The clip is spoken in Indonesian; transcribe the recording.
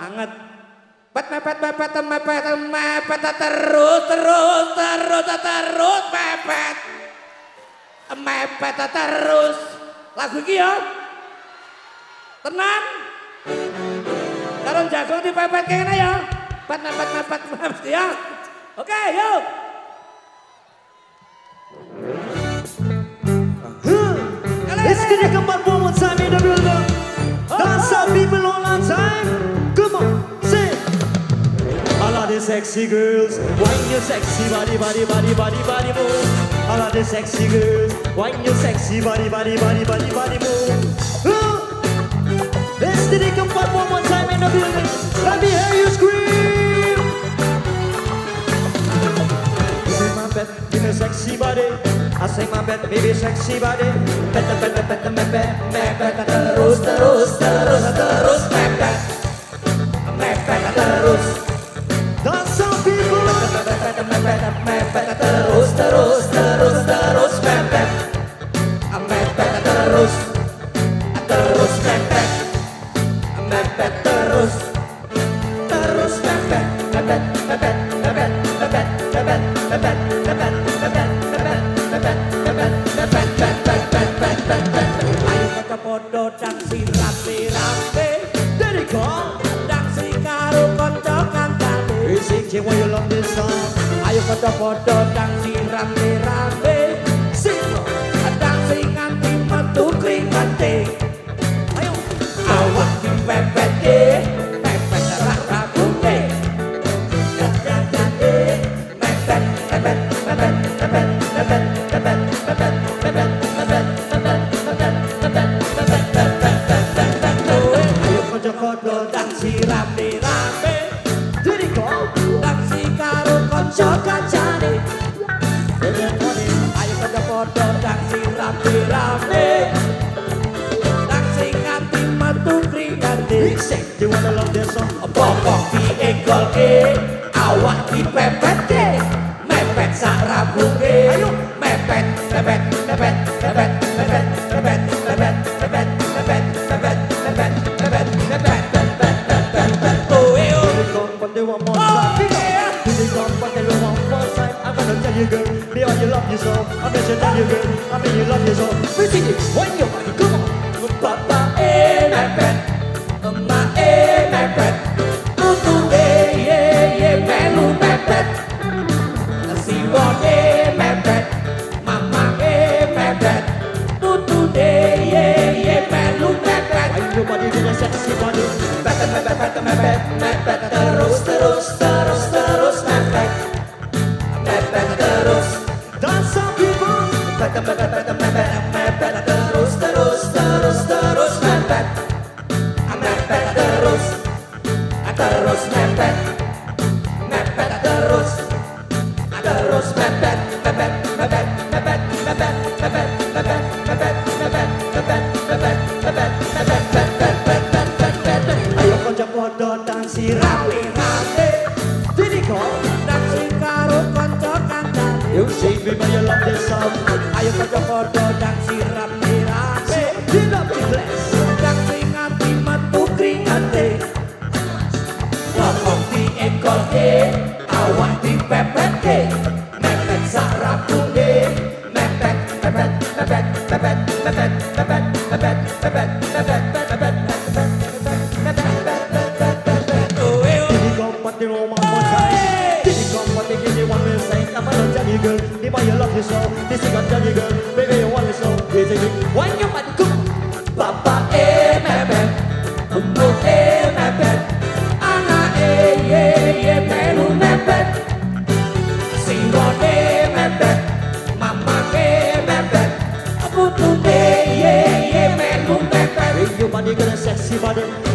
Anget. Pet mepet mepet mepet mepet terus terus terus terus mepet. Mepet terus. Lagu iki ya. Tenan. Karo jagung dipepet kene ya. Pet mepet mepet mepet ya. Oke, yuk. Sexy girls, wine your sexy body, body, body, body, body move. All of the sexy girls, wine your sexy body, body, body, body, body move. Let's get it, come one more time in the building. Let me hear you scream. Say my bed, give me sexy body. I say my bed, baby, sexy body. Better, better, better, better, better, terus, terus, terus, terus, mepet, Mepet, mepet, mepet, terus, terus, terus, terus, mepet, mepet, terus, terus, mepet, mepet, terus, terus, mepet, mepet, mepet, mepet, mepet, mepet, mepet, mepet, mepet, Ayo desa ayo padha-padha tang sirame-rame sing kadang sing nganti metu kringate ayo awak dipepete Bet, bet, bet, bet, bet, bet, bet, bet, bet, bet, bet, bet, bet, bet, bet, bet, bet, Mepet, mepet, mepet, mepet, mepet. again. Be all you love yourself. I bet you love you good. I bet you love yourself. We sing it when you come on. Papa, eh, my friend. My, eh, my friend. Mepet mepet mepet it go. nang sing karo kanca kancane You sing me, but you love this song. They want one more time. Here it come, but want you so. This is what tell girl. Baby, you want you so. It's a big one. You might cook. Papa, eh, man, man. No, eh, man, man. Anna, eh, yeah, yeah, man, oh, man, man. Sing eh, man, man. Mama, eh, man, man. Abu, eh, yeah, yeah, man, oh, man, man. Hey, you body, girl, sexy body.